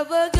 Never. again.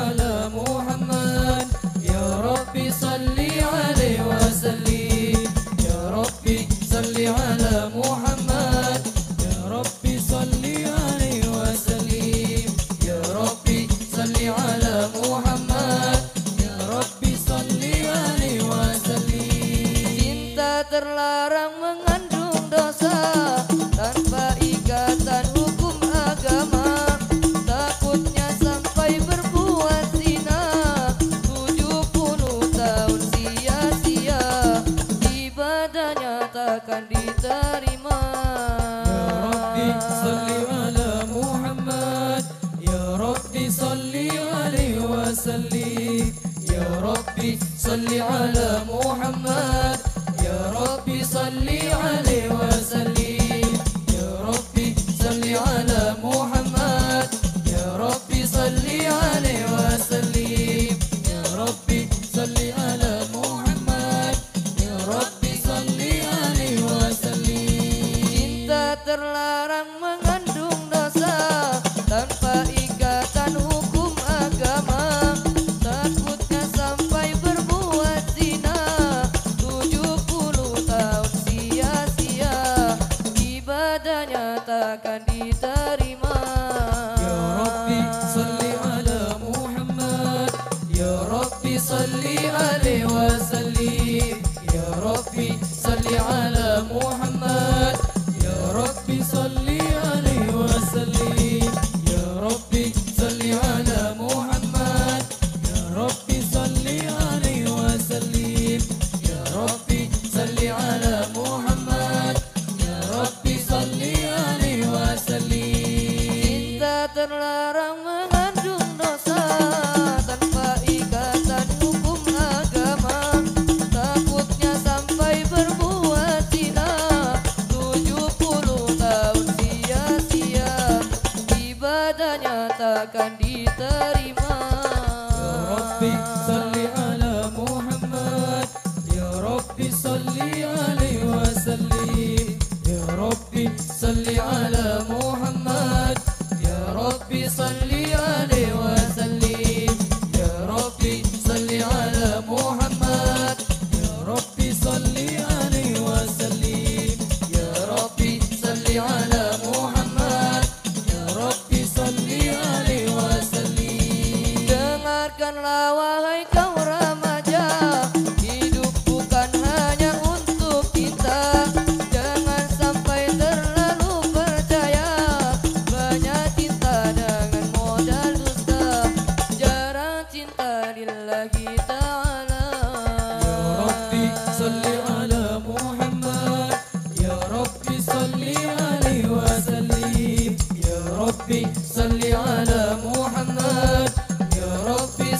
Dilarang mengandung dosa tanpa ikatan hukum agama. Takutnya sampai berbuat zina. 70 tahun sia-sia Ibadahnya takkan diterima. Ya Rabbi salli ala Muhammad. Ya Rabbi salli alaihi wasallim, Ya Rabbi salli ala Muhammad. terlarang mengandung dosa. Tanpa ikatan hukum agama takutnya sampai berbuat zina. 70 tahun sia-sia ibadahnya takkan صلي على